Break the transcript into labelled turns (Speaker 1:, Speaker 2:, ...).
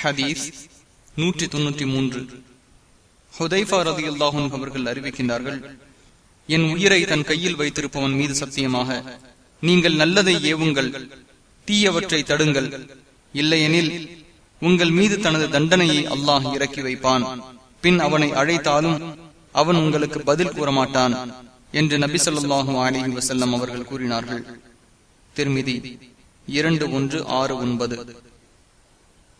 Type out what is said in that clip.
Speaker 1: ஹதீஸ் நூற்றி தொன்னூற்றி மூன்று. ஹுதைஃபா ரதி அல்லாஹும் அவர்கள் அறிவிக்கின்றார்கள் என் உயிரை தன் கையில் வைத்திருப்பவன் மீது சத்தியமாக நீங்கள் நல்லதை ஏவுங்கள் தீயவற்றை தடுங்கள். இல்லையெனில் உங்கள் மீது தனது தண்டனையை அல்லாஹ் இறக்கி வைப்பான். பின் அவனை அழைத்தாலும் அவன் உங்களுக்கு பதில் கூறமாட்டான் என்று நபி சொல்லாஹு அலி வசல்லம் அவர்கள் கூறினார்கள். திருமிதி இரண்டு ஒன்று ஆறு ஒன்பது.